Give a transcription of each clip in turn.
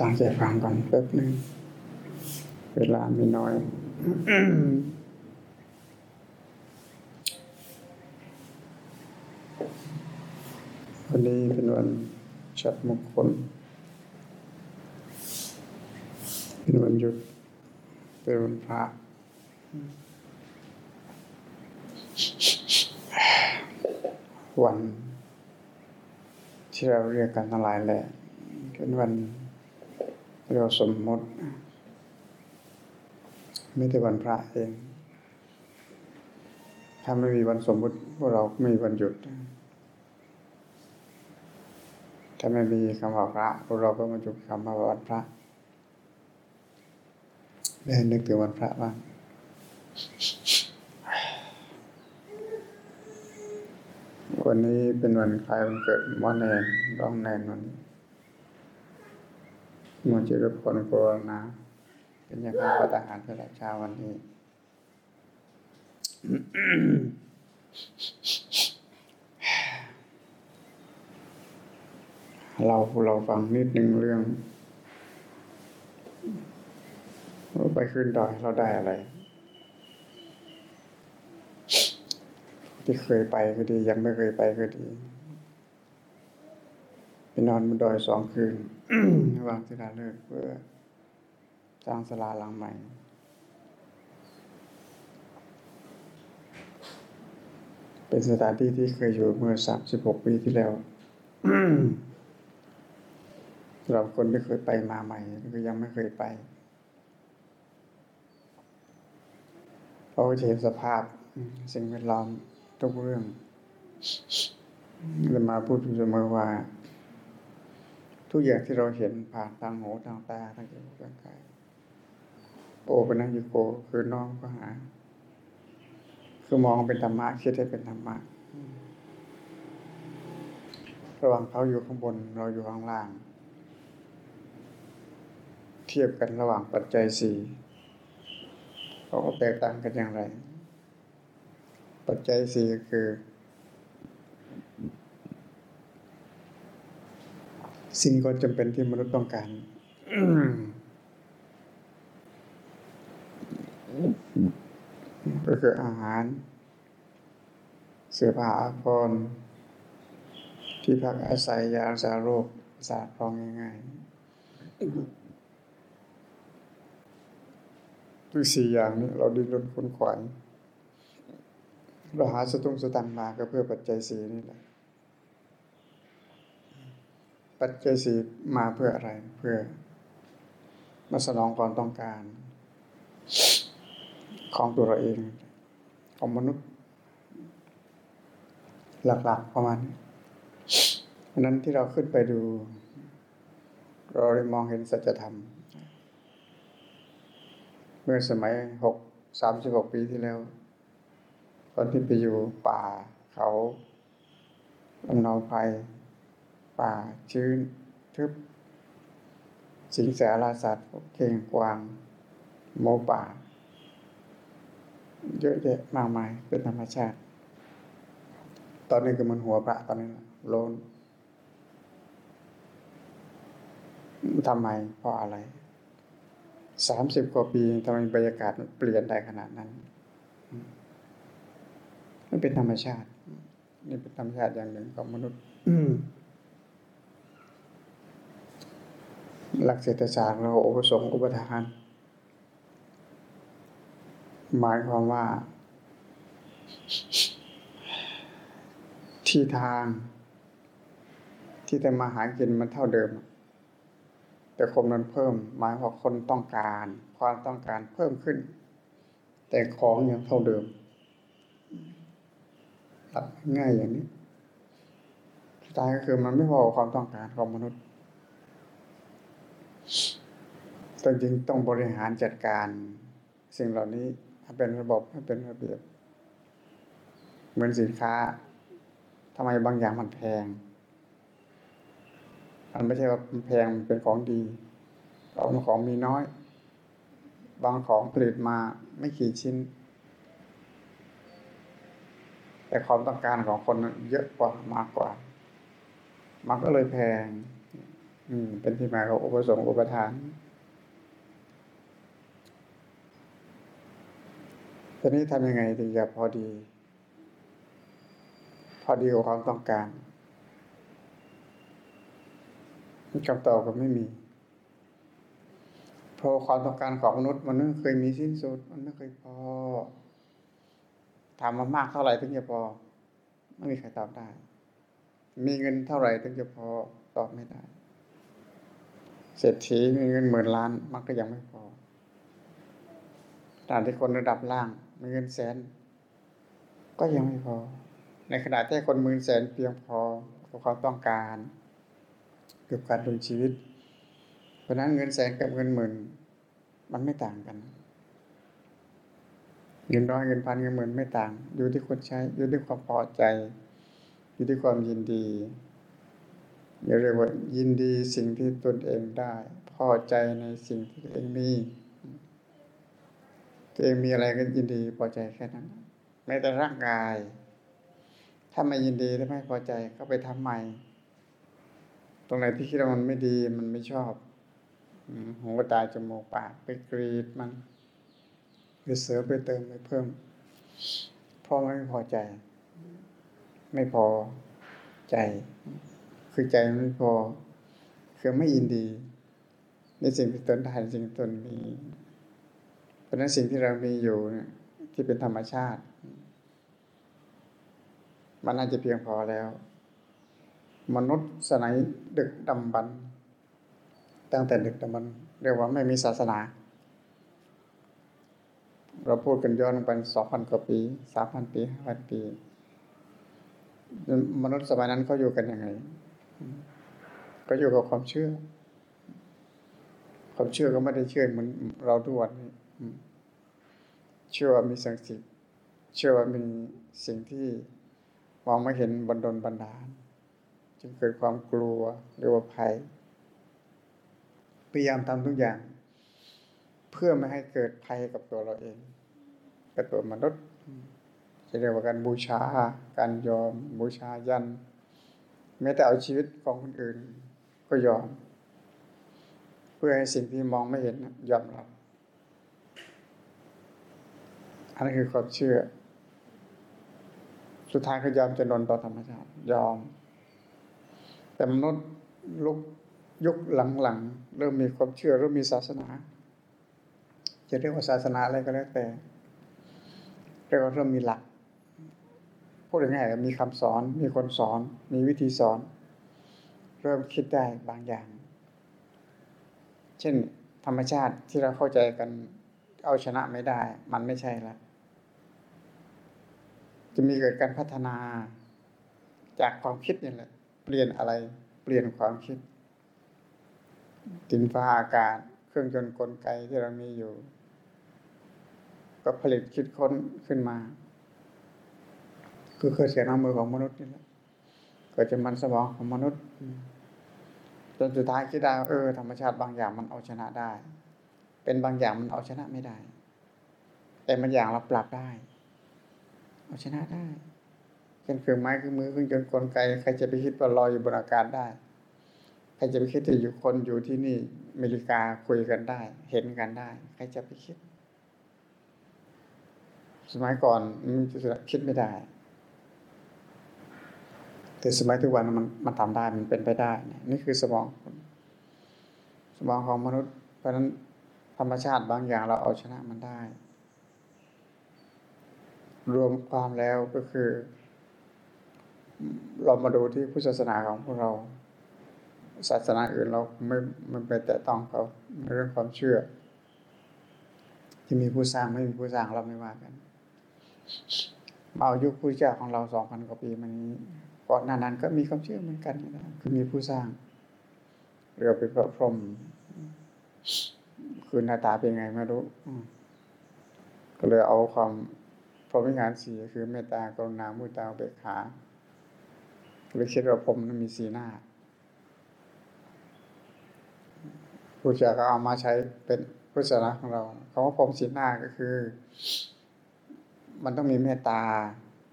ตั้งใจฟังก่อนแป๊บหนึ่งเวลาไมีน้อย วันนี้เป็นวันชัดมงคล เป็นวันหยุด เป็นวันพระวันที่เราเรียกกันทั้งหลายแหละ เป็นวันเราสมมติ ไม่แต่วันพระเอง ถ้าไม่มีวันสมมุติพวกเราไม่มีวันหยุด ถ้าไม่มีคำว่าพระพวกเราก็มาจุกคำว่าวันพระได้นึกถึงวันพระบ้างวันนี้เป็นวันคล้ายวันเกิดหมอแนนร้องแนนวันนี้ มวจิรพลโกรณาเป็นยังไงพัฒหารสำหรับเช้าวันนี้เราเราฟังนิดนึงเรื่องเราไปขึ้นดอยเราได้อะไร ที่เคยไปก็ดี ยังไม่เคยไปก็ดี ไปนอนบนดอยสองคืนวางศิลาฤกษ์เพื่อสร้างศาลาหลังใหม่ เป็นสถานที่ที่เคยอยู่เมื่อสามสิบหกปีที่แล้วสำหรับคนที่เคยไปมาใหม่ก็ยังไม่เคยไปเราก็จะเห็นสภาพสิ่งแวดล้อมทุกเรื่องจะมาพูดเสมอว่า ทุกอย่างที่เราเห็นผ่านทางหูทางตาทางจมูกทางกายโอเป็นนักยูโกคือน้องก็หา คือมองเป็นธรรมะคิดให้เป็นธรรมะระหว่างเขาอยู่ข้างบนเราอยู่ข้างล่าง เทียบกันระหว่างปัจจัยสี่เขาแตกต่างกันอย่างไร ปัจจัยสี่คือ สิ่งก็จำเป็นที่มนุษย์ต้องการ ก็คืออาหาร เสื้อผ้าอาภรณ์ที่พักอาศัยยารักษาโรคศาสตร์พองง่ายๆทุกสี่อย่างนี้เราดิ้นรนค้นขวายเราหาสตุ้งสตังมาก็เพื่อปัจจัยสีนี่แหละ ปัจจัยสีมาเพื่ออะไร เพื่อ มาสนองความต้องการ ของตัวเราเอง ของมนุษย์ หลักๆประมาณน,นั้นที่เราขึ้นไปดู เราได้มองเห็นสัจธรรม เมื่อสมัยหกสามสิบหกปีที่แล้ว ตอนที่ไปอยู่ป่าเขาลำนาวไพ ป่าชื้นทึบ สิงสารสัตว์เก่งกวางโมป่า เยอะแยะมากมายเป็นธรรมชาติ ตอนนี้ก็มันหัวพระตอนนี้โลนทำไมเพราะอะไรสามสิบกว่าปีทำไมบรรยากาศมันเปลี่ยนได้ขนาดนั้น มันเป็นธรรมชาติ นี่เป็นธรรมชาติอย่างหนึ่งของมนุษย์ หลักเศรษฐศาสตร์เราอุปสงค์อุปทาน หมายความว่า ที่ทาง ที่จะมาหากินมันเท่าเดิม แต่คนมันเพิ่ม หมายว่าคนต้องการ ความต้องการเพิ่มขึ้น แต่ของยังเท่าเดิมง่ายอย่างนี้สุดท้ายก็คือมันไม่พอความต้องการของมนุษย์ จริงต้องบริหารจัดการ สิ่งเหล่านี้ให้เป็นระบบให้เป็นระเบียบ เหมือนสินค้าทำไมบางอย่างมันแพง มันไม่ใช่ว่ามันแพงมันเป็นของดีบางของมีน้อย บางของผลิตมาไม่กี่ชิ้น แต่ความต้องการของคนเยอะกว่ามากกว่า มันก็เลยแพง อืม เป็นที่มาของอุปสงค์อุปทาน ตอนนี้ทำยังไงถึงจะพอดี พอดีกับความต้องการคำตอบก็ไม่มี เพราะความต้องการของมนุษย์ มันไม่เคยมีสิ้นสุด มันไม่เคยพอถามมามากเท่าไหร่ถึงจะพอ ไม่มีใครตอบได้ มีเงินเท่าไหร่ถึงจะพอตอบไม่ได้ เศรษฐีมีเงินหมื่นล้าน มันก็ยังไม่พอตามที่คนระดับล่างมีเงินแสน ก็ยังไม่พอ ในขณะที่คนหมื่นแสนเพียงพอกับความต้องการเกี่ยวกับการดำชีวิต เพราะนั้นเงินแสนกับเงินหมื่น มันไม่ต่างกันเงินร้อยเงินพันเงินหมื่นไม่ต่าง อยู่ที่คนใช้ อยู่ที่ความพอใจ อยู่ที่ความยินดีอย่าเรียกว่ายินดีสิ่งที่ตนเองได้ พอใจในสิ่งที่ตัวเองมี ตัวเองมีอะไรก็ยินดีพอใจแค่นั้นแม้แต่ร่างกาย ถ้าไม่ยินดีและไม่พอใจก็ไปทำใหม่ ตรงไหนที่คิดว่ามันไม่ดีมันไม่ชอบหูตาจมูกปากไปกรีดมันไปเสริมไปเติมไปเพิ่มเพราะไม่พอใจ ไม่พอใจ คือใจไม่พอ คือไม่ยินดี ในสิ่งที่ตนได้สิ่งตนมี ราะนั้นสิ่งที่เรามีอยู่ที่เป็นธรรมชาติ มันน่าจะเพียงพอแล้ว มนุษย์สมัยดึกดำบรรตั้งแต่ดึกดำบรรเรียกว่าไม่มีศาสนา เราพูดกันย้อนไปสองพันกว่าปีสามพันปีห้าพันปี มนุษย์สมัยนั้นเขาอยู่กันยังไง ก็อยู่กับความเชื่อ ความเชื่อก็ไม่ได้เชื่อเหมือนเราทุกวันนี้ เชื่อว่ามีสิ่งสิทธ์เชื่อว่ามีสิ่งที่มองไม่เห็นบันดลบันดาลจึงเกิดความกลัวหรือว่าภัยพยายามทำทุกอย่าง เพื่อไม่ให้เกิดภัยกับตัวเราเองกับตัวมนุษย์จะเรียกว่าการบูชา การยอม บูชายันแม้แต่เอาชีวิตของคนอื่น ก็ยอม เพื่อให้สิ่งที่มองไม่เห็นยอมรับ อันนี้คือความเชื่อ สุดท้ายก็ยอมจะนนต่อธรรมชาติ ยอม แต่มนุษย์ลุกยุคหลังๆเริ่มมีความเชื่อเริ่มมีศาสนา จะเรียกว่าศาสนาอะไรก็แล้วแต่เรียกว่าเริ่มมีหลักพูดง่ายๆมีคำสอน มีคนสอน มีวิธีสอน เริ่มคิดได้บางอย่าง เช่น ธรรมชาติที่เราเข้าใจกันเอาชนะไม่ได้ มันไม่ใช่ละ จะมีเกิดการพัฒนา จากความคิดนี่แหละ เปลี่ยนอะไร เปลี่ยนความคิดดินฟ้าอากาศ เครื่องยนต์กลไกที่เรามีอยู่ ก็ผลิตคิดค้นขึ้นมา คือเคยเสียน้ำมือของมนุษย์นี่แหละก็จะมันสมองของมนุษย์จนสุดท้ายคิดได้เออธรรมชาติบางอย่างมันเอาชนะได้ เป็นบางอย่างมันเอาชนะไม่ได้ แต่บางอย่างเราปรับได้ เอาชนะได้เช่นเครื่องไม้เครื่องมือเครื่องยนต์กลไกใครจะไปคิดว่าลอยอยู่บนอากาศได้ใครจะไปคิดที่อยู่คนอยู่ที่นี่อเมริกาคุยกันได้ เห็นกันได้ ใครจะไปคิด สมัยก่อนมันจะคิดไม่ได้ แต่สมัยทุกวันมันมันทำได้มันเป็นไปได้นี่คือสมองสมองของมนุษย์ เพราะนั้นธรรมชาติบางอย่างเราเอาชนะมันได้ รวมความแล้วก็คือ เรามาดูที่พุทธศาสนาของพวกเรา ศาสนาอื่นเราไม่ไม่ไปแตะต้องเขาในเรื่องความเชื่อ ที่มีผู้สร้างไม่มีผู้สร้างเราไม่ว่ากันมาอายุผู้เจ้าของเราสองพันกว่าปีมานี้ก่อนหน้านั้นก็มีความเชื่อเหมือนกันนะคือมีผู้สร้างเรือเป็นพระพรหมคือหน้าตาเป็นไงไม่รู้ก็เลยเอาความ รหมิหารสีคือเมตตากรุณามุตาเบกขาหรือคิดว่าผมนั้นมีสีหน้าผู้เจ้าก็เอามาใช้เป็นพุทธศาสนาของเราคำว่าผมสีหน้าก็คือ มันต้องมีเมตตา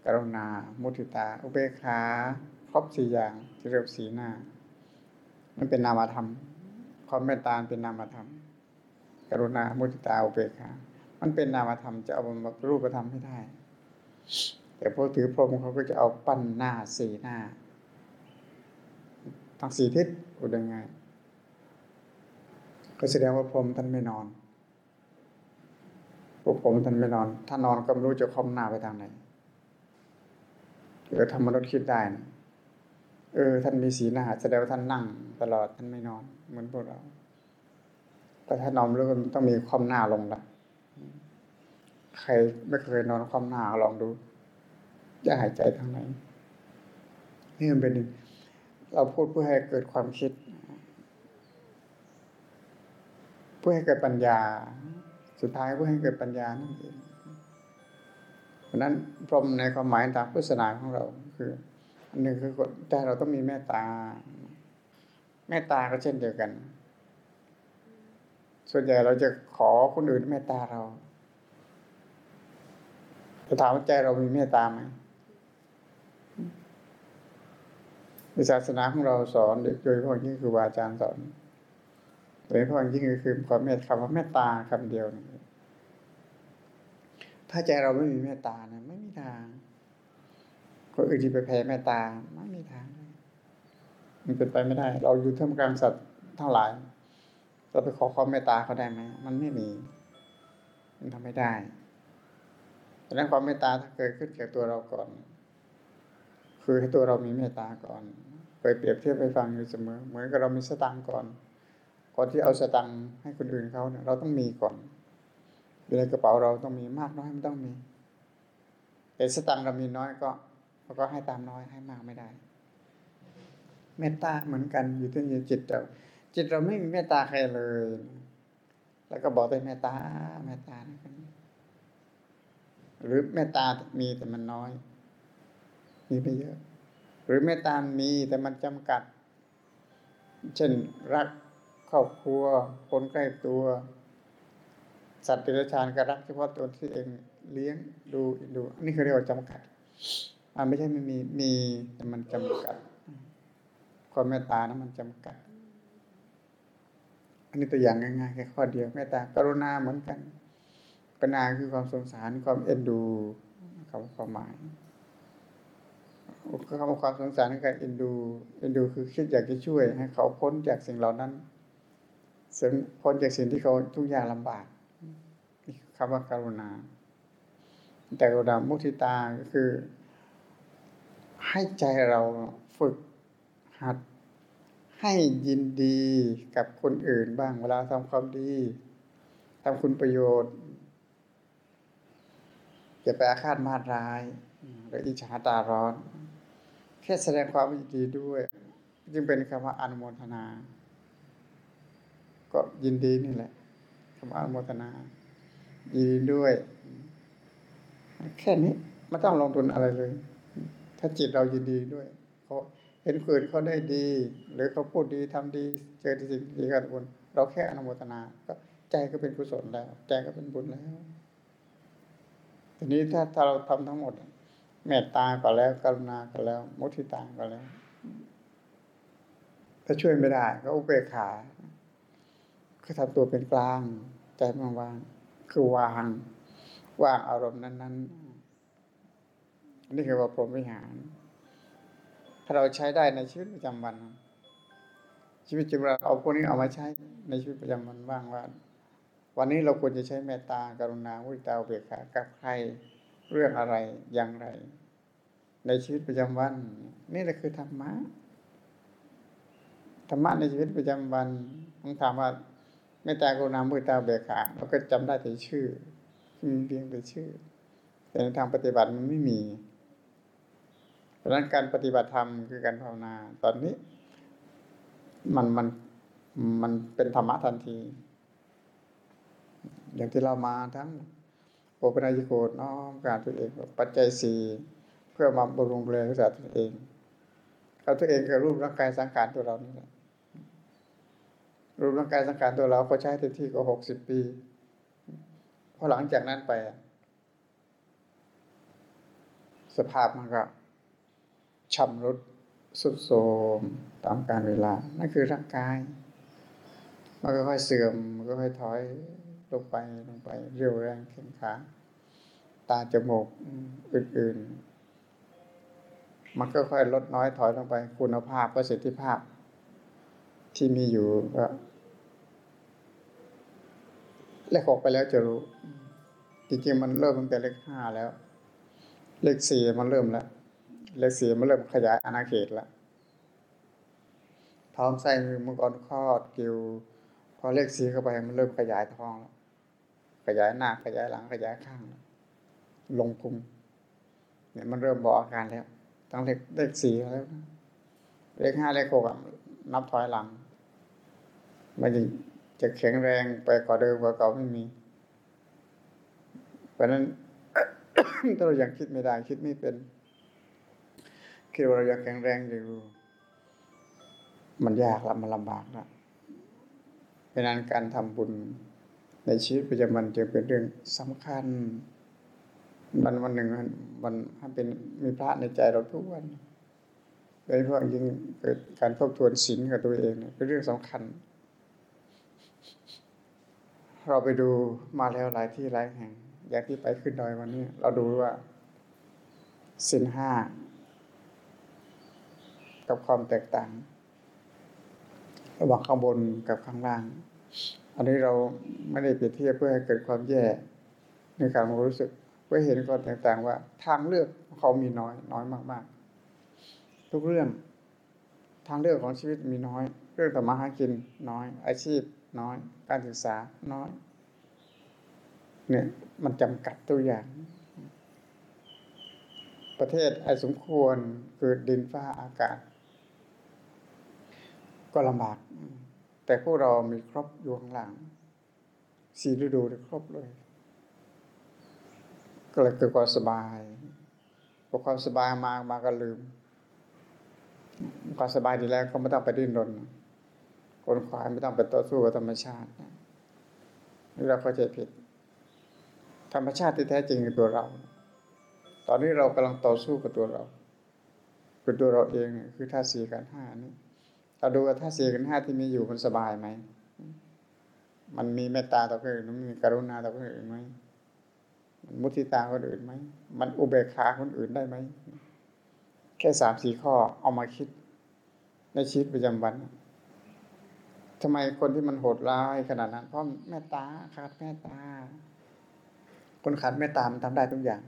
กรุณา มุทิตา อุเบกขาครบสี่อย่างที่เรียกสีหน้า มันเป็นนามธรรมความเมตตาเป็นนามธรรม กรุณา มุทิตา อุเบกขา มันเป็นนามธรรมจะเอามารูปธรรมให้ได้ แต่พวกถือพรหมเขาก็จะเอาปั้นหน้าสี่หน้าทั้งสี่ทิศอุดงไงก็แสดงว่าพรหมท่านไม่นอนพวกผมท่านไม่นอน ถ้านอนก็ไม่รู้จะคอมหน้าไปทางไหนเออทำมนุษย์คิดได้นะเออ ท่านมีสีหน้าแสดงว่าท่านนั่ง ตลอดท่านไม่นอน เหมือนพวกเรา แต่ถ้านอนแล้วต้องมีความหน้าลงละ ใครไม่เคยนอนความหนาลองดู จะหายใจทางไหนนี่มันเป็นเราพูดเพื่อให้เกิดความคิด เพื่อให้เกิดปัญญา สุดท้ายเพื่อให้เกิดปัญญานั่นเองเพราะนั้นพรมในความหมายตามพุทธศาสนาของเรา คืออันหนึ่งคือใจเราต้องมีเมตตาเมตตาก็เช่นเดียวกัน ส่วนใหญ่เราจะขอคนอื่นเมตตาเรา จะถามว่าใจเรามีเมตตาไหมศาสนาของเราสอนโดยเฉพาะยิ่งคือวาอาจารย์สอนโดยเฉพาะยิ่งคือความเมตคำว่าเมตตาคำเดียวถ้าใจเราไม่มีเมตตานะไม่มีทางคนอื่นที่ไปแผ่เมตตาไม่มีทางมันเป็นไปไม่ได้ เราอยู่ท่ามกลางสัตว์ทั้งหลาย เราไปขอความเมตตาเขาได้ไหมมันไม่มี มันทำไม่ได้ ดังนั้นความเมตตาถ้าเกิดขึ้นแก่ตัวเราก่อน คือให้ตัวเรามีเมตตาก่อนเคยเปรียบเทียบไปฟังอยู่เสมอ เหมือนกับเรามีสตังก่อน ก่อนที่เอาสตังให้คนอื่นเขาเนี่ยเราต้องมีก่อนอยู่ในกระเป๋าเราต้องมีมากน้อยมันต้องมี แต่สตังเรามีน้อยก็เราก็ให้ตามน้อยให้มากไม่ได้ เมตตาเหมือนกันอยู่ที่จิตเราจิตเราไม่มีเมตตาใครเลย แล้วก็บอกแต่เมตตาเมตตา หรือเมตตามีแต่มันน้อย มีไม่เยอะ หรือเมตตามีแต่มันจำกัด เช่นรักครอบครัวคนใกล้ตัว สัตว์เดรัจฉานก็รักเฉพาะตัวที่เองเลี้ยงดูดูนี่คือเรียกว่าจำกัดมันไม่ใช่ไม่มีมีแต่มันจำกัด ความเมตตานะมันจำกัด อันนี้ตัวอย่างง่ายๆแค่ข้อเดียวเมตตากรุณาเหมือนกัน กรุณาคือความสงสารความเอ็นดูคำความหมายคำว่าความสงสารในการเอ็นดูเอ็นดูคือคิดอยากจะช่วย ให้เขาพ้นจากสิ่งเหล่านั้นเสพ้นจากสิ่งที่เขาทุกอย่างลำบากนี่คำว่าการุณา แต่กรุณามุทิตาก็คือ ให้ใจเราฝึกหัด ให้ยินดีกับคนอื่นบ้างเวลาทำความดีทำคุณประโยชน์ จะไปอาฆาตมาร้ายหรืออิจฉาตาร้อน แค่แสดงความยินดีด้วย จึงเป็นคำว่าอนุโมทนา ก็ยินดีนี่แหละคำว่าอนุโมทนา ยินดีด้วย แค่นี้ไม่ต้องลงทุนอะไรเลย ถ้าจิตเรายินดีด้วยเขาเห็นคนเขาได้ดี หรือเขาพูดดีทำดี เจอสิ่งดีกันบนเราแค่อนุโมทนา ก็ใจก็เป็นกุศลแล้ว ใจก็เป็นบุญแล้ว ทีนี้ถ้าถ้าเราทำทั้งหมด เมตตาก็แล้วกรุณาก็แล้ว มุทิตาก็แล้ว ถ้าช่วยไม่ได้ ก็อุเบกขาคือทำตัวเป็นกลาง ใจมันวางคือวางวางอารมณ์นั้น ๆ นี่คือว่าพรหมวิหาร ถ้าเราใช้ได้ในชีวิตประจำวัน ชีวิตจริงเราเอาพวกนี้เอามาใช้ในชีวิตประจำวันบ้างว่า วันนี้เราควรจะใช้เมตตากรุณามุทิตาเบกขากับใครเรื่องอะไรอย่างไร ในชีวิตประจำวัน นี่แหละคือธรรมะธรรมะในชีวิตประจำวันผมถามว่าไม่ตากรุณามือตาเบกขาเราก็จำได้แต่ชื่อมีเพียงแต่ชื่อ แต่ในทางปฏิบัติมันไม่มี เพราะนั้นการปฏิบัติธรรมคือการภาวนา ตอนนี้ มันมันมันเป็นธรรมะทันที อย่างที่เรามาทั้งโอปนายิโกน้อมการตัวเองปัจจัยสี่เพื่อมาบำรุงเรืรักษาตัวเองเอาตัวเองกับรูปร่างกายสังขารตัวเรานี่แหละรูปร่างกายสังขารตัวเราก็ใช้เต็มที่ก็หกสิบปีพอหลังจากนั้นไป สภาพมันก็ชำรุดสุดโทรมตามการเวลา นั่นคือร่างกาย มันก็ค่อยเสื่อมมันก็ค่อยถอย ลงไปลงไป เรียวแรงแข็งขา ตาจมูกอื่นๆ มันก็ค่อยลดน้อยถอยลงไป คุณภาพประสิทธิภาพ ที่มีอยู่ก็เลขหกไปแล้วจะรู้ จริงๆมันเริ่มตั้งแต่เลขห้าแล้ว เลขสี่มันเริ่มแล้ว เลขสี่มันเริ่มขยายอาณาเขตแล้วท้องไส้มือมังกรคลอดกิวพอเลขสี่เข้าไปมันเริ่มขยายท้องแล้ว ขยายหน้าขยายหลังขยายข้าง ลงพุงเนี่ยมันเริ่มบอกอาการแล้วตั้งเลขเลขสี่แล้วเลขห้าเลขหกนับถอยหลังมันจะแข็งแรงไปกว่าเดิมกว่าเก่าไม่มี เพราะนั้นถ้าเรายังคิดไม่ได้คิดไม่เป็นคิดว่าเรายังแข็งแรงอยู่มันยากละมันลำบากละเพราะนั้นการทำบุญ ในชีวิตประจำวันจึงเป็นเรื่องสำคัญวันวันหนึ่งมันให้เป็นมีพระในใจเราทุกวันโดยเฉพาะยิ่งเกิดการทบทวนศีลกับตัวเองเป็นเรื่องสำคัญ เราไปดูมาแล้วหลายที่หลายแห่งอย่างที่ไปขึ้นดอยวันนี้ เราดูว่าสินห้ากับความแตกต่าง ระหว่างข้างบนกับข้างล่าง อันนี้เราไม่ได้เปรียบเทียบเพื่อให้เกิดความแย่ในการรู้สึกเพื่อเห็นความแตกต่างว่า ทางเลือกเขามีน้อย น้อยมากๆ ทุกเรื่อง ทางเลือกของชีวิตมีน้อย เรื่องธรรมะหากินน้อย อาชีพน้อย การศึกษาน้อย เนี่ยมันจำกัดตัวอย่าง ประเทศไอสมควรเกิดดินฟ้าอากาศ ก็ลำบาก แต่พวกเรามีครบอยู่ข้างหลังสี่ฤดูได้ครบเลย ก็เลยเกิดความสบายพอความสบายมามาก็ลืมความสบายดีแล้วก็ไม่ต้องไปดิ้นรนคนควายไม่ต้องไปต่อสู้กับธรรมชาตินี่เราเข้าใจผิด ธรรมชาติที่แท้จริงคือตัวเรา ตอนนี้เรากำลังต่อสู้กับตัวเราคือตัวเราเองคือธาสี่กันห้านี่ เราดูว่าธาสี่กันห้าที่มีอยู่มันสบายไหม มันมีเมตตาต่อคนอื่นมันมีกรุณาต่อคนอื่นไหมมันมุทิตาคนอื่นไหม มันอุเบกขาคนอื่นได้ไหม แค่สามสี่ข้อเอามาคิด ในชีวิตประจำวันทำไมคนที่มันโหดร้ายขนาดนั้น เพราะเมตตาขาดเมตตา คนขาดเมตตามันทำได้ทุกอย่าง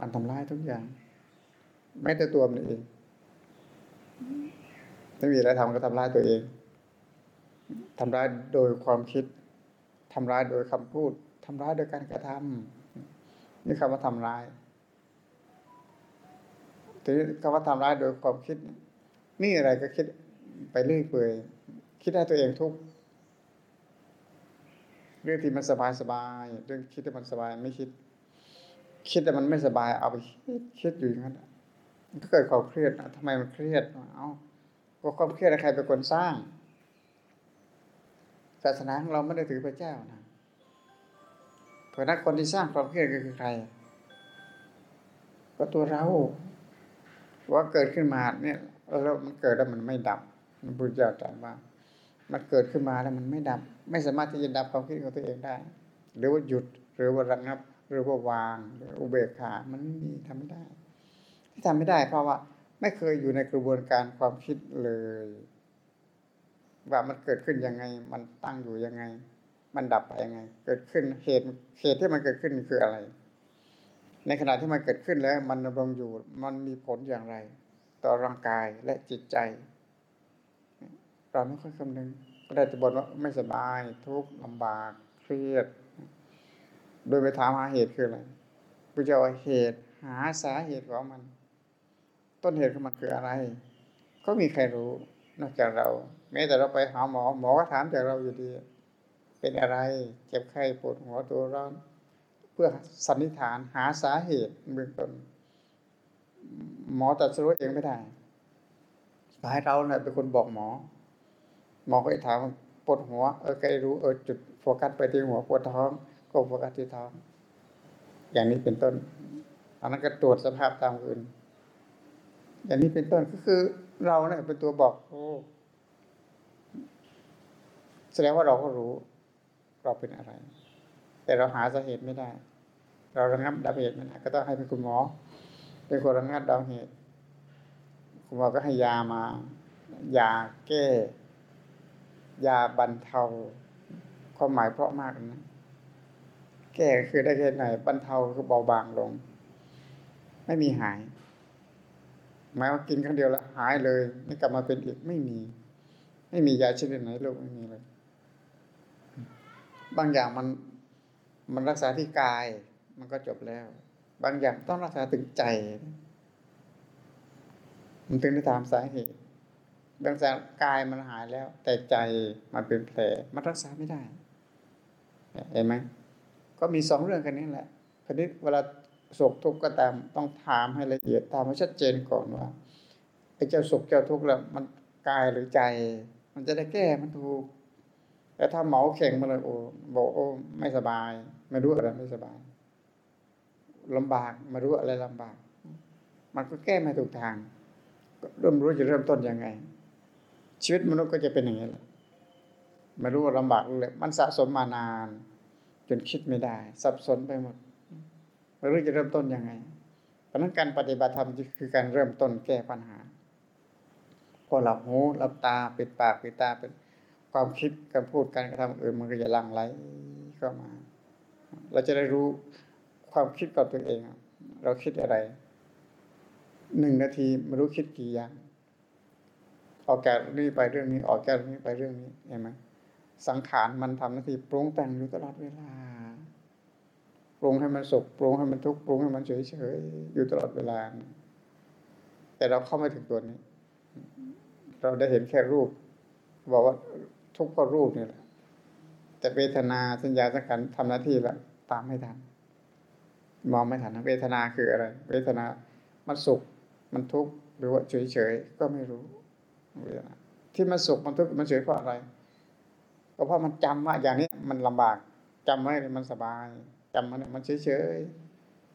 มันทำร้ายทุกอย่างแม้แต่ตัวมันเอง ไม่มีอะไรทำก็ทำร้ายตัวเองทำร้ายโดยความคิดทำร้ายโดยคำพูดทำร้ายโดยการกระทำนี่คำว่าทำร้ายทีนี้คำว่าทำร้ายโดยความคิด นี่อะไรก็คิดไปเรื่อยเปื่อยคิดได้ตัวเองทุกเรื่องที่มันสบายสบายเรื่องคิดที่มันสบายไม่คิด คิดแต่มันไม่สบายเอาไปคิดคิดอยู่อย่างนั้นก็เกิดความเครียดทำไมมันเครียดเอ้า ก็ความเครียดใครเป็นคนสร้าง ศาสนาของเราไม่ได้ถือพระเจ้านะเพราะนั้นคนที่สร้างความเครียดก็คือใคร ก็ตัวเรา ว่าเกิดขึ้นมาเนี่ยแล้วมันเกิดแล้วมันไม่ดับมันพุทธเจ้าตรัสว่า มันเกิดขึ้นมาแล้วมันไม่ดับ ไม่สามารถที่จะดับความคิดของตัวเองได้ หรือว่าหยุดหรือว่าระงับ หรือว่าวางหรืออุเบกขา มันไม่มีทำไม่ได้ที่ทำไม่ได้เพราะว่า ไม่เคยอยู่ในกระบวนการความคิดเลย ว่ามันเกิดขึ้นยังไง มันตั้งอยู่ยังไง มันดับไปยังไง เกิดขึ้นเหตุเหตุที่มันเกิดขึ้นคืออะไร ในขณะที่มันเกิดขึ้นแล้ว มันดำรงอยู่มันมีผลอย่างไร ต่อร่างกายและจิตใจ เราไม่ค่อยคำนึงก็ได้แต่บ่นว่าไม่สบายทุกข์ลำบากเครียด โดยไปถามหาเหตุคืออะไรพระเจ้าเหตุหาสาเหตุของมัน ต้นเหตุของมันคืออะไร ก็มีใครรู้นอกจากเรา แม้แต่เราไปหาหมอ หมอก็ถามจากเราอยู่ดี เป็นอะไรเจ็บไข้ปวดหัวตัวร้อน เพื่อสันนิษฐานหาสาเหตุเบื้องต้นหมอตัดสู้เองไม่ได้ให้เราเนี่ยเป็นคนบอกหมอ หมอก็ถามปวดหัว เออใครรู้เออจุดโฟกัสไปที่หัวปวดท้อง ก็โฟกัสที่ท้อง อย่างนี้เป็นต้นอันนั้นก็ตรวจสภาพตามอื่น อย่างนี้เป็นต้นก็คือเราเนี่ยเป็นตัวบอกโอ้แสดงว่าเราก็รู้ เราเป็นอะไร แต่เราหาสาเหตุไม่ได้ เราระงับดับเหตุไม่ได้ก็ต้องให้เป็นคุณหมอ เป็นคนระงับดับเหตุ คุณหมอก็ให้ยามา ยาแก้ ยาบรรเทาความหมายเพราะมากนะแก้คือได้แค่ไหนบรรเทาคือเบาบางลง ไม่มีหาย หมายว่ากินครั้งเดียวแล้วหายเลยไม่กลับมาเป็นอีกไม่มี ไม่มียาชนิดไหนโลกไม่มีเลย บางอย่างมันมันรักษาที่กาย มันก็จบแล้ว บางอย่างต้องรักษาถึงใจ มันถึงได้ตามสาเหตุบางอย่างกายมันหายแล้ว แต่ใจมันเป็นแผลมันรักษาไม่ได้เห็นไหมก็มีสองเรื่องกันนี้แหละคราวนี้เวลา โศกทุกข์ก็ตามต้องถามให้ละเอียดตามให้ชัดเจนก่อนว่าไอ้เจ้าสุขเจ้าทุกข์แล้วมันกายหรือใจ มันจะได้แก้มันถูก แต่ถ้าเหมาเข่งมาเลยโอ้บอกโอ้ไม่สบาย ไม่รู้อะไรไม่สบายลำบากไม่รู้อะไรลำบาก มันก็แก้ไม่ถูกทางเริ่มรู้จะเริ่มต้นยังไง ชีวิตมนุษย์ก็จะเป็นอย่างนี้แหละไม่รู้ว่าลำบากเลยมันสะสมมานาน จนคิดไม่ได้ สับสนไปหมด ไม่รู้จะเริ่มต้นยังไง เพราะนั้นการปฏิบัติธรรมคือการเริ่มต้นแก้ปัญหา พอหลับหูหลับตาปิดปากปิดตาเป็นความคิดการพูดการกระทำอื่นมันก็จะลังไหลเข้ามา เราจะได้รู้ความคิดกับตัวเอง เราคิดอะไรหนึ่งนาทีไม่รู้คิดกี่อย่าง ออกจากนี้ไปเรื่องนี้ ออกจากนี้ไปเรื่องนี้เห็นไหมสังขารมันทำหน้าที่ปรุงแต่งอยู่ตลอดเวลา รุงให้มันสุขปรุงให้มันทุกข์ปรุงให้มันเฉยเฉยอยู่ตลอดเวลา แต่เราเข้าไม่ถึงตัวนี้ เราได้เห็นแค่รูป บอกว่าทุกข์ก็รูปนี่แหละแต่เวทนาสัญญาสังขารทำหน้าที่แล้วตามไม่ทันมองไม่ทันนะเวทนาคืออะไร เวทนา มันสุข มันทุกข์หรือว่าเฉยเฉยก็ไม่รู้เวทนาที่มันสุขมันทุกข์มันเฉยเพราะอะไร ก็เพราะมันจำว่าอย่างนี้มันลำบากจำไว้มันสบาย จำมันมันเฉยเฉย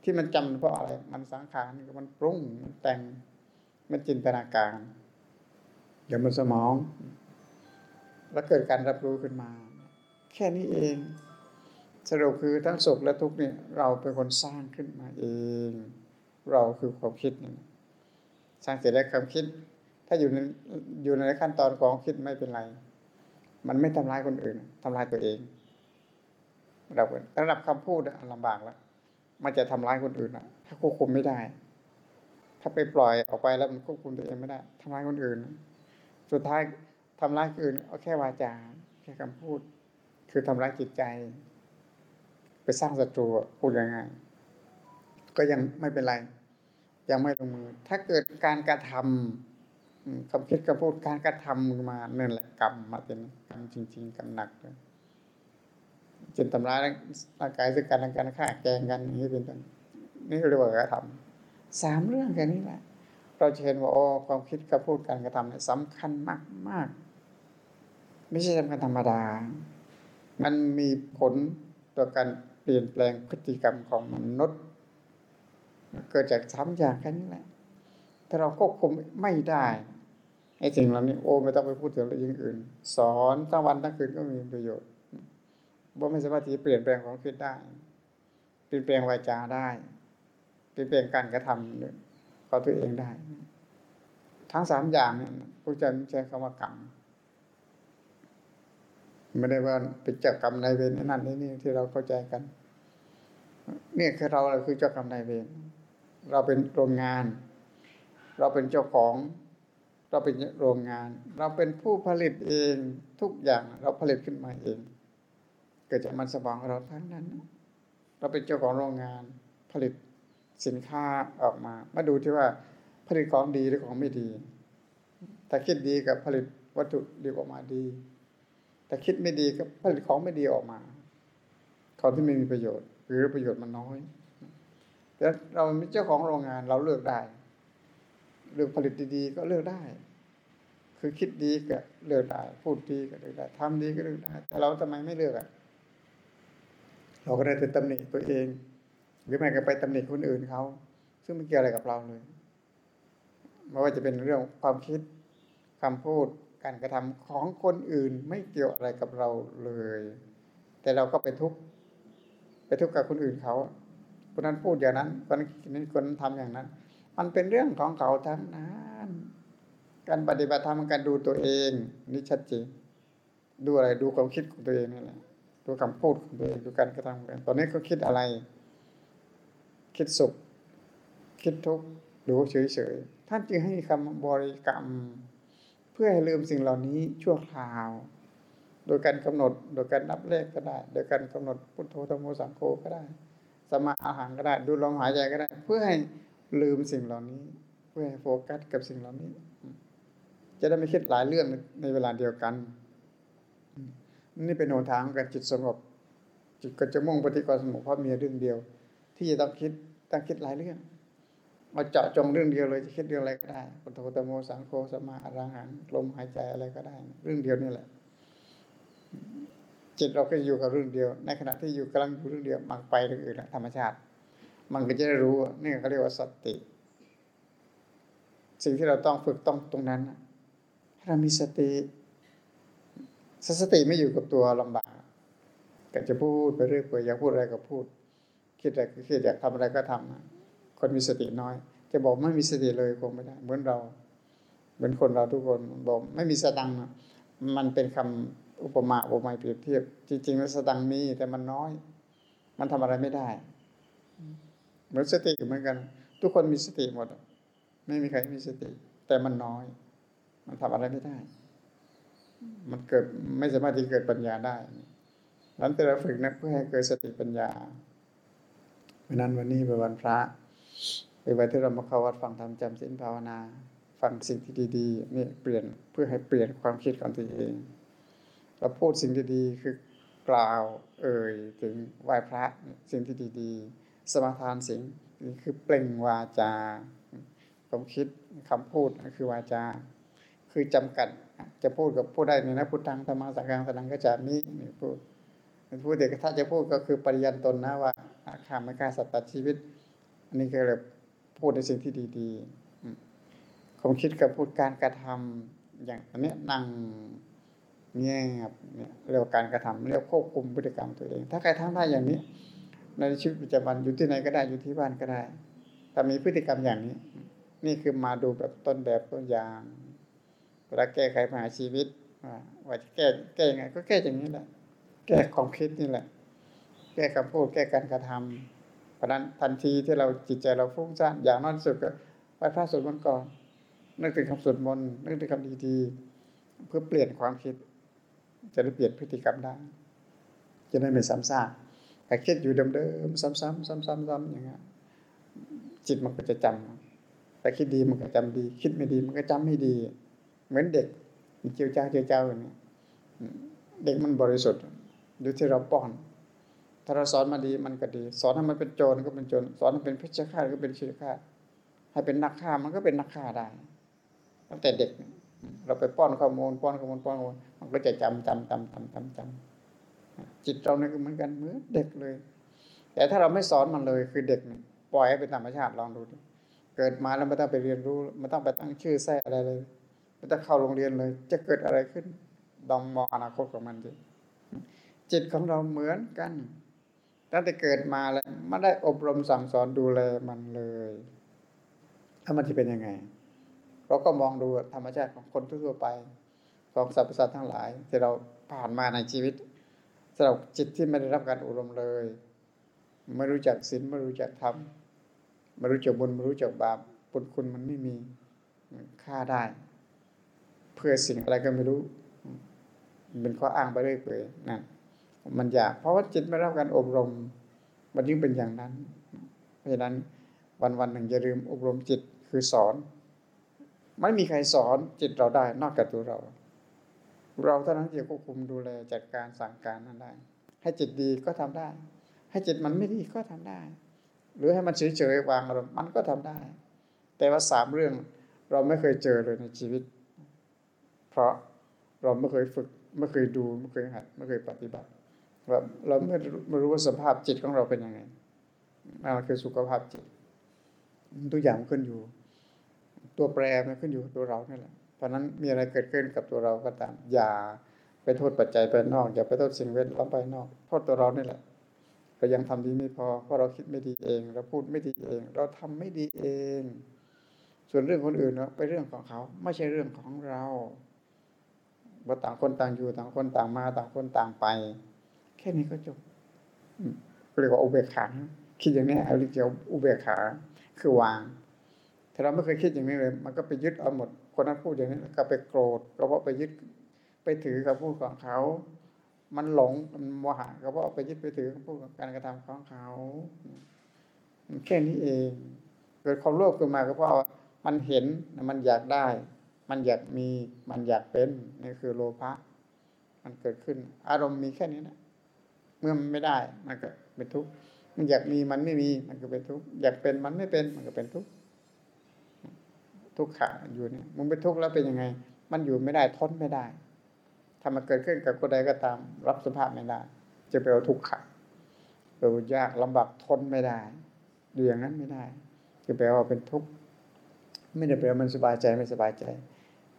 ที่มันจำเพราะอะไร มันสังขารมันปรุงมันแต่งมันจินตนาการเดี๋ยวมันสมอง แล้วเกิดการรับรู้ขึ้นมา แค่นี้เอง สรุปคือทั้งสุขและทุกข์เนี่ยเราเป็นคนสร้างขึ้นมาเอง เราคือความคิดนี่สร้างเสร็จแล้วความคิด ถ้าอยู่ในอยู่ในขั้นตอนของคิดไม่เป็นไร มันไม่ทำร้ายคนอื่นทำลายตัวเอง ระดับระดับคำพูดลำบากแล้ว มันจะทำร้ายคนอื่นอะถ้าควบคุมไม่ได้ ถ้าไปปล่อยออกไปแล้วมันควบคุมตัวเองไม่ได้ทำร้ายคนอื่น สุดท้ายทำร้ายคนอื่นเอาแค่วาจาแค่คำพูด คือทำร้ายจิตใจ ไปสร้างศัตรูพูดยังไงก็ยังไม่เป็นไร ยังไม่ลงมือ ถ้าเกิดการกระทำคำคิดคำพูดการกระทำมานั่นแหละกรรมมาเป็นกรรมจริง ๆกรรมหนักเลย จนทำร้ายร่างกายซึ่งกันและกันฆ่าแกงกันนี้เป็นต้นนี่เรียกว่ากระทำสามเรื่องแค่นี้แหละเราจะเห็นว่าโอ้ความคิดกับพูดการกระทำเนี่ยสำคัญมากมากไม่ใช่สำคัญธรรมดา มันมีผลต่อการเปลี่ยนแปลงพฤติกรรมของมนุษย์ เกิดจากสามอย่างแค่นี้แหละถ้าเราควบคุมไม่ได้ไอ้สิ่งเหล่านี้โอ้ไม่ต้องไปพูดถึงเรื่องอื่น สอนทั้งวันทั้งคืนก็มีประโยชน์ บ่ไม่สามารถที่เปลี่ยนแปลงของคิดได้ เปลี่ยนแปลงวาจาได้ เปลี่ยนแปลงการกระทำของตัวเองได้ ทั้งสามอย่างเนี่ยพระเจ้าใช้คำว่ากรรมไม่ได้ว่าเป็นเจ้ากรรมนายเวรนั่นนี่ที่เราเข้าใจกันเนี่ยคือเราคือเจ้ากรรมนายเวรเราเป็นโรงงาน เราเป็นเจ้าของ เราเป็นโรงงาน เราเป็นผู้ผลิตเองทุกอย่างเราผลิตขึ้นมาเอง กิดจากมันสมองเราทั้งนั้น เราเป็นเจ้าของโรงงานผลิตสินค้าออกมา มาดูที่ว่าผลิตของดีหรือของไม่ดี ถ้าคิดดีกับผลิตวัตถุดีออกมาดี แต่คิดไม่ดีก็ผลิตของไม่ดีออกมา ของที่ไม่มีประโยชน์ หรือประโยชน์มันน้อยแต่เราเป็นเจ้าของโรงงานเราเลือกได้เลือกผลิตดีๆก็เลือกได้ คือคิดดีก็เลือกได้ พูดดีก็เลือกได้ทำดีก็เลือกได้ แต่เราทำไมไม่เลือกอะ เราก็ได้แต่ตำหนิตัวเอง หรือไม่ก็ไปตำหนิคนอื่นเขา ซึ่งไม่เกี่ยวอะไรกับเราเลยไม่ว่าจะเป็นเรื่องความคิดคำพูดการกระทำของคนอื่นไม่เกี่ยวอะไรกับเราเลย แต่เราก็ไปทุกข์ไปทุกข์กับคนอื่นเขาคนนั้นพูดอย่างนั้นคนนี้คนนั้นทำอย่างนั้น มันเป็นเรื่องของเขาทั้งนั้นการปฏิบัติธรรมการดูตัวเองนี่ชัดเจนดูอะไรดูความคิดของตัวเองนี่แหละ ดูคำพูดของตัวเองดูการกระทำของตัวเองตอนนี้เขาคิดอะไร คิดสุข คิดทุกข์ดูเฉยๆท่านจึงให้คำบริกรรม เพื่อให้ลืมสิ่งเหล่านี้ชั่วคราว โดยการกำหนด โดยการนับเลขก็ได้ โดยการกำหนดพุทโธธรรมโมสังโฆก็ได้ สมาอาหารก็ได้ ดูลมหายใจก็ได้ เพื่อให้ลืมสิ่งเหล่านี้ เพื่อให้โฟกัสกับสิ่งเหล่านี้ จะได้ไม่คิดหลายเรื่องในเวลาเดียวกัน นี่เป็นหนทางการจิตสงบ จิตก็จะมุ่งปฏิกรสงบเพราะมีเรื่องเดียว ที่จะต้องคิดต้องคิดหลายเรื่องมาเจาะจงเรื่องเดียวเลยจะคิดเรื่องอะไรก็ได้พุทโธธรรมโมสังโฆสมาอรังหังลมหายใจอะไรก็ได้ เรื่องเดียวนี่แหละ จิตเราก็อยู่กับเรื่องเดียว ในขณะที่อยู่กำลังอยู่เรื่องเดียวมันไปเรื่องอื่นธรรมชาติ มันก็จะได้รู้นี่เขาเรียกว่าสติ สิ่งที่เราต้องฝึกต้องตรงนั้นให้เรามีสติ สติไม่อยู่กับตัวลำบากก็จะพูดไปเรื่อยเปื่อยอยากพูดอะไรก็พูด คิดอะไรก็คิดอยากทำอะไรก็ทำคนมีสติน้อย จะบอกไม่มีสติเลยคงไม่ได้ เหมือนเรา เหมือนคนเราทุกคนบอกไม่มีสตังค์มันเป็นคำอุปมาอุปไมยเปรียบเทียบ จริงๆแล้วสตังค์มีแต่มันน้อย มันทำอะไรไม่ได้ เหมือนสติเหมือนกัน ทุกคนมีสติหมด ไม่มีใครมีสติ แต่มันน้อย มันทำอะไรไม่ได้ มันเกิดไม่สามารถที่เกิดปัญญาได้หลังจากเราฝึกนะเพื่อให้เกิดสติปัญญาเพราะนั้นวันนี้เป็นวันพระเป็นวันที่เรามาเข้าวัดฟังธรรมจำศีลภาวนา ฟังสิ่งที่ดีๆนี่เปลี่ยนเพื่อให้เปลี่ยนความคิดของตัวเองเราพูดสิ่งดีๆคือกล่าวเอ่ยถึงไหว้พระสิ่งที่ดีๆ สมาทานสิ่งนี่คือเปล่งวาจาความคิดคำพูดคือวาจา คือจำกัด จะพูดกับผู้ใดเนี่ยนะพุทธังธรรมสังฆังสังก็จะมีนี่พูดพูดเด็กถ้าจะพูดก็คือปริยันตนนะว่าข้าไม่ฆ่าสัตว์ตัดชีวิต อันนี้ก็เลยพูดในสิ่งที่ดีๆผมคิดกับพูดการกระทำอย่างอันนี้นั่งเงียบเนี่ยเรียกว่าการกระทำเรียกควบคุมพฤติกรรมตัวเอง ถ้าใครทำได้อย่างนี้ ในชีวิตประจำวันอยู่ที่ไหนก็ได้อยู่ที่บ้านก็ได้ถ้ามีพฤติกรรมอย่างนี้ นี่คือมาดูแบบต้นแบบตัวอย่าง เวลาแก้ไขปัญหาชีวิตว่าจะแก้แก้ยังไง ก็แก้อย่างนี้แหละ แก้ความคิดนี่แหละ แก้คำพูด แก้การกระทำเพราะนั้นทันทีที่เราจิตใจเราฟุ้งซ่านอย่างน้อยสุดก็ไหว้พระสวดมนต์ก่อนนึกถึงคำสวดมนต์นึกถึงคำดีๆเพื่อเปลี่ยนความคิด จะได้เปลี่ยนพฤติกรรมได้ จะได้ไม่ซ้ำซากแต่คิดอยู่เดิมๆซ้ำๆซ้ำๆซ้ำๆอย่างเงี้ยจิตมันก็จะจำแต่คิดดีมันก็จำดี คิดไม่ดีมันก็จำไม่ดี เหมือนเด็กเจียวจ้าเจียวจ้าอย่างนี้เด็กมันบริสุทธิ์อยู่ที่เราป้อน ถ้าเราสอนมาดีมันก็ดี สอนให้มันเป็นโจรก็เป็นโจรสอนให้เป็นพิชฆาตก็เป็นพิชฆาตให้เป็นนักฆ่ามันก็เป็นนักฆ่าได้ตั้งแต่เด็ก เราไปป้อนข้อมูลป้อนข้อมูลป้อนข้อมูลมันก็จะจำจำจำจำจำจำจิตเราเนี่ยก็เหมือนกันเหมือนเด็กเลย แต่ถ้าเราไม่สอนมันเลยคือเด็กปล่อยให้เป็นธรรมชาติลองดูเกิดมาแล้วไม่ต้องไปเรียนรู้ไม่ต้องไปตั้งชื่อแท้อะไรเลย ม่ต้องเข้าโรงเรียนเลย จะเกิดอะไรขึ้นลองมองอนาคตของมันดิจิตของเราเหมือนกันตั้งแต่เกิดมาแล้วไม่ได้อบรมสั่งสอนดูแลมันเลยถ้ามันจะเป็นยังไง เราก็มองดูธรรมชาติของคนทั่วไป ของสรรพสัตว์ทั้งหลาย ที่เราผ่านมาในชีวิตสำหรับจิตที่ไม่ได้รับการอบรมเลย ไม่รู้จักศีลไม่รู้จักธรรมไม่รู้จักบุญไม่รู้จักบาปบุญคุณมันไม่มีค่าได้ พื่อสิ่งอะไรก็ไม่รู้ เป็นข้ออ้างไปเรื่อยเปื่อยนั่นมันอยากเพราะว่าจิตไม่รับการอบรม มันยิ่งเป็นอย่างนั้น เพราะฉะนั้นวันวันหนึ่งอย่าลืมอบรมจิตคือสอน ไม่มีใครสอนจิตเราได้นอกจากตัวเรา เราเท่านั้นที่ควบคุมดูแลจัดการสั่งการนั้นได้ ให้จิตดีก็ทำได้ ให้จิตมันไม่ดีก็ทำได้ หรือให้มันเฉยๆวางอารมณ์มันก็ทำได้ แต่ว่าสามเรื่องเราไม่เคยเจอเลยในชีวิต เพราะเราไม่เคยฝึกไม่เคยดูไม่เคยหัดไม่เคยปฏิบัติว่าเราไม่ไม่รู้ว่าสภาพจิตของเราเป็นยังไงนั่นคือสุขภาพจิตทุกอย่างขึ้นอยู่ ตัวแปรมันขึ้นอยู่ตัวเรานี่แหละเพราะนั้นมีอะไรเกิดขึ้นกับตัวเราก็ตาม อย่าไปโทษปัจจัยภายนอก อย่าไปโทษสิ่งแวดล้อมภายนอกโทษตัวเรานี่แหละเรายังทำดีไม่พอเพราะเราคิดไม่ดีเองเราพูดไม่ดีเอง เราทำไม่ดีเอง ส่วนเรื่องคนอื่นเนาะเป็นเรื่องของเขา ไม่ใช่เรื่องของเรา ว่าต่างคนต่างอยู่ต่างคนต่างมาต่างคนต่างไป แค่นี้ก็จบเรียกว่าอุเบกขาคิดอย่างนี้เอาเรียกว่าอุเบกขาคือวาง ถ้าเราไม่เคยคิดอย่างนี้เลย มันก็ไปยึดเอาหมด คนนั้นพูดอย่างนี้ก็ไปโกรธก็เพราะไปยึดไปถือกับพูดของเขา มันหลงมันโมหะก็เพราะไปยึดไปถือกับพูดการกระทำของเขาแค่นี้เอง เกิดความโลภขึ้นมาก็เพราะมันเห็นมันอยากได้ มันอยากมีมันอยากเป็นนี่คือโลภะมันเกิดขึ้น อารมณ์มีแค่นี้นะเมื่อมันไม่ได้มันก็เป็นทุกข์มันอยากมีมันไม่มีมันก็เป็นทุกข์อยากเป็นมันไม่เป็นมันก็เป็นทุกข์ทุกข์ขาอยู่เนี่ยมึงเป็นทุกข์แล้วเป็นยังไง มันอยู่ไม่ได้ทนไม่ได้ถ้ามันเกิดขึ้นกับคนใดก็ตาม รับสภาพไม่ได้ จะแปลว่าทุกข์ขาเรายากลำบากทนไม่ได้อยู่อย่างนั้นไม่ได้ จะแปลว่าเป็นทุกข์ไม่ได้แปลว่ามันสบายใจไม่สบายใจ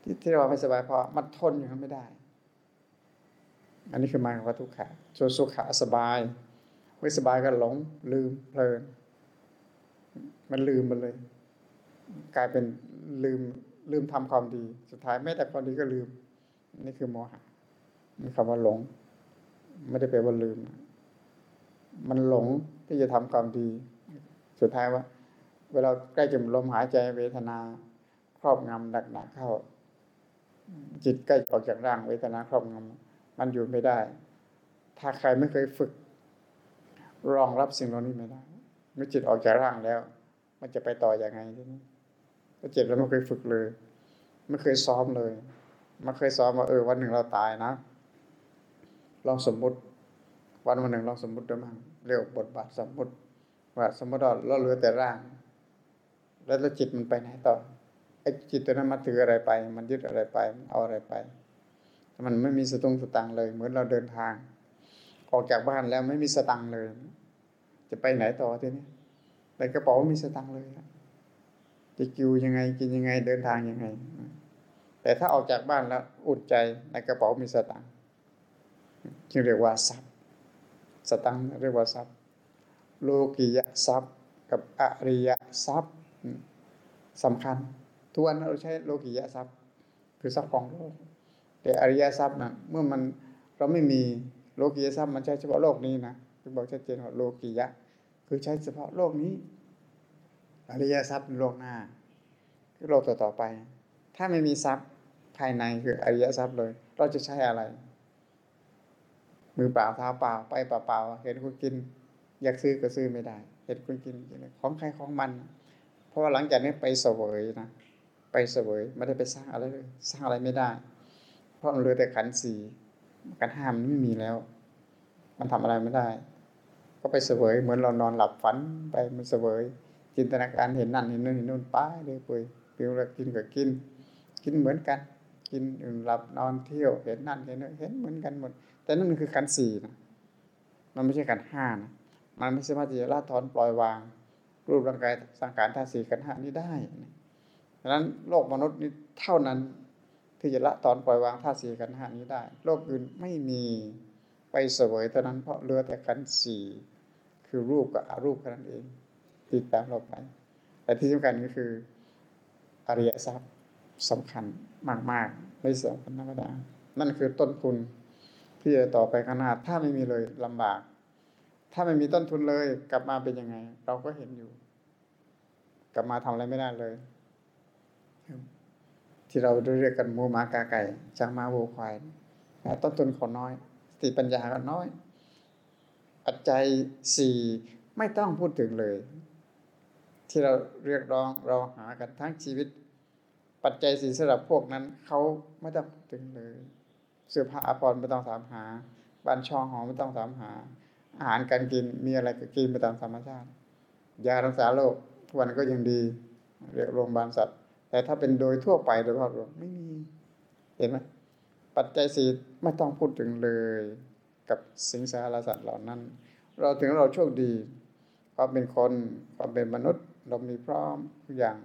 ที่ที่เราไม่สบายเพราะมันทนอย่างนั้นไม่ได้ อันนี้คือมาของว่าทุกข์ส่วนสุขะสบายไม่สบายก็หลง ลืมเพลิน มันลืมมันเลย กลายเป็นลืมลืมทำความดี สุดท้ายแม้แต่ความดีก็ลืม นี่คือโมหะนี่คำว่าหลง ไม่ได้แปลว่าลืม มันหลงที่จะทำความดี สุดท้ายว่า เวลาใกล้จะลมหายใจเวทนาครอบงำหนักๆเข้า จิตใกล้ออกจากร่างเวทนาครอบงำมันอยู่ไม่ได้ ถ้าใครไม่เคยฝึก รองรับสิ่งเหล่านี้ไม่ได้ เมื่อจิตออกจากร่างแล้ว มันจะไปต่ออยังไงทีนี้ก็จิตเราไม่เคยฝึกเลย ไม่เคยซ้อมเลยไม่เคยซ้อมว่าเออวันหนึ่งเราตายนะ ลองสมมุติ วันวันหนึ่งลองสมมุติดูมั้งเรียกบทบาทสมมุติว่าสมมติเราเราเหลือแต่ร่าง แล้วจิตมันไปไหนต่อ ไอ้จิตตัวนั้นมันถืออะไรไป มันยึดอะไรไปเอาอะไรไป มันไม่มีสตุ้งสตังเลย เหมือนเราเดินทาง ออกจากบ้านแล้วไม่มีสตังเลย จะไปไหนต่อทีนี้ในกระเป๋ามีสตังเลยจะกิวยังไงกินยังไงเดินทางยังไง แต่ถ้าออกจากบ้านแล้วอุดใจในกระเป๋ามีสตังจึงเรียกว่าทรัพย์ สตังเรียกว่าทรัพย์ โลกิยะทรัพย์ กับอริยทรัพย์สำคัญ ทุกวันเราใช้โลกิยะทรัพย์ คือทรัพย์ของโลก แต่อริยทรัพย์นะเมื่อมันเราไม่มีโลกียะทรัพย์มันใช้เฉพาะโลกนี้นะคือบอกชัดเจนว่าโลกียะ คือใช้เฉพาะโลกนี้ อริยทรัพย์โลกหน้า คือโลกต่อต่อไป ถ้าไม่มีทรัพย์ภายในคืออริยทรัพย์เลย เราจะใช้อะไร มือเปล่าเท้าเปล่าไปเปล่าๆเห็นคุณกิน อยากซื้อก็ซื้อไม่ได้ เห็นคุณกินของใครของมัน เพราะว่าหลังจากนี้ไปเสวยนะ ไปเสวยไม่ได้ไปสร้างอะไรเลย สร้างอะไรไม่ได้ เพราะมันเหลือแต่ขันสีการห้ามไม่มีแล้ว มันทำอะไรไม่ได้ ก็ไปเสวยเหมือนเรานอนหลับฝันไปมันเสวย จินตนาการเห็นนั่นเห็นนู่นเห็นนู่นป้าเลยปุยปิวล้วกินก็กิน กินเหมือนกัน กินอื่นหลับนอนเที่ยวเห็นนั่นเห็นนู่นเห็นเหมือนกันหมด แต่นั่นคือการสี่นะมันไม่ใช่การห้านะมันไม่สามารถที่จะละถอนปล่อยวาง รูปร่างกายสังขารธาตุสี่กันห้านี้ได้ ดังนั้นโลกมนุษย์นี้เท่านั้นที่จะละตอนปล่อยวางธาตุสี่ขันห้านี้ได้ โลกอื่นไม่มีไปเสวยเท่านั้นเพราะเหลือแต่ขันสี่คือรูปกับอรูปแค่นั้นเองติดตามเราไป แต่ที่สำคัญก็คืออริยทรัพย์สำคัญมากๆไม่สำคัญธรรมดา นั่นคือต้นทุนที่จะต่อไปขนาดถ้าไม่มีเลยลำบาก ถ้าไม่มีต้นทุนเลย กลับมาเป็นยังไง เราก็เห็นอยู่ กลับมาทำอะไรไม่ได้เลย ที่เราเรียกกันหมูหมากาไก่ช้างม้าวัวควายต้นทุนขอน้อยสติปัญญาก็น้อยปัจจัยสี่ไม่ต้องพูดถึงเลย ที่เราเรียกร้องเราหากันทั้งชีวิต ปัจจัยสี่สำหรับพวกนั้นเขาไม่ต้องพูดถึงเลย เสื้อผ้าอาภรณ์ไม่ต้องถามหาบ้านช่องหอไม่ต้องถามหา อาหารการกินมีอะไรก็กินไปตามธรรมชาติยารักษาโรคทุกวันก็ยังดี เรียกโรงพยาบาลสัตว์ แต่ถ้าเป็นโดยทั่วไปโดยภาพรวมไม่มีเห็นไหมปัจจัยสี่ไม่ต้องพูดถึงเลยกับสิงสารสัตว์เหล่านั้น เราถึงเราโชคดีความเป็นคนความเป็นมนุษย์ เรามีพร้อมทุกอย่าง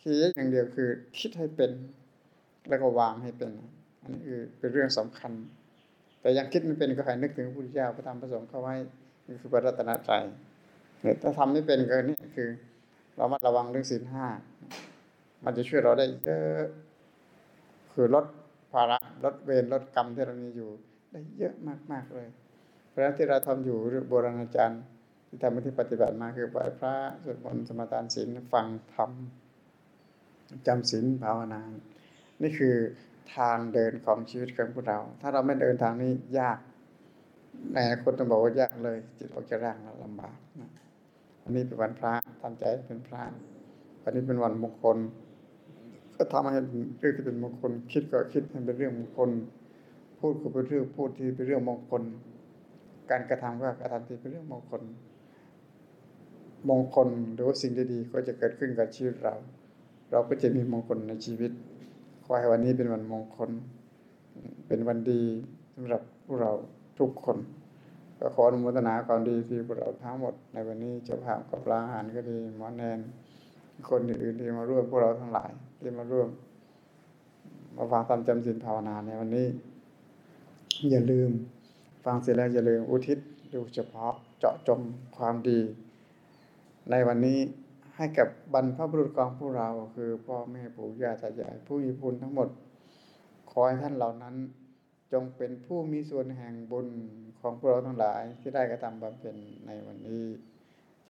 คิดอย่างเดียวคือคิดให้เป็น แล้วก็วางให้เป็นอันนี้คือเป็นเรื่องสำคัญ แต่ยังคิดไม่เป็นก็ให้นึกถึงพระพุทธเจ้าพระธรรมพระสงฆ์เข้าไว้นี่คือพระรัตนตรัยถ้าทำไม่เป็นก็นี่คือเรามาระวังเรื่องศีลห้า มันจะช่วยเราได้เยอะคือลดภาระลดเวรลดกรรมที่เรามีอยู่ ได้เยอะมากๆเลย เพราะฉะนั้นที่เราทำอยู่โบราณอาจารย์ที่ทำที่ปฏิบัติมาคือไหว้พระสวดมนต์สมาทานศีลฟังธรรมจำศีลภาวนา นี่คือทางเดินของชีวิตของพวกเรา ถ้าเราไม่เดินทางนี้ยากในอนาคตต้องบอกว่ายากเลย จิตออกจากร่างเราลำบากนะอันนี้เป็นวันพระทำใจเป็นพระวันนี้เป็นวันมงคล ก็ทำให้เรื่องที่เป็นมงคล คิดก็คิดให้เป็นเรื่องมงคล พูดก็เป็นเรื่องพูดที่เป็นเรื่องมงคล การกระทำก็กระทำที่เป็นเรื่องมงคล มงคลหรือว่าสิ่งดีๆก็จะเกิดขึ้นกับชีวิตเรา เราก็จะมีมงคลในชีวิตขอให้วันนี้เป็นวันมงคล เป็นวันดีสำหรับพวกเราทุกคนก็ขออนุโมทนาความดีที่พวกเราทั้งหมด ในวันนี้เจ้าภาพกับลาหารก็ดีหมอแนนคนอื่นๆที่มาร่วมพวกเราทั้งหลาย ที่มาร่วม มาฟังธรรมจำศีลภาวนาในวันนี้ อย่าลืม ฟังเสร็จแล้วอย่าลืมอุทิศดูเฉพาะเจาะจงความดี ในวันนี้ให้กับบรรพบุรุษของพวกเรา คือพ่อแม่ปู่ย่าตายายผู้มีบุญทั้งหมด ขอให้ท่านเหล่านั้น จงเป็นผู้มีส่วนแห่งบุญของพวกเราทั้งหลายที่ได้กระทำบำเพ็ญในวันนี้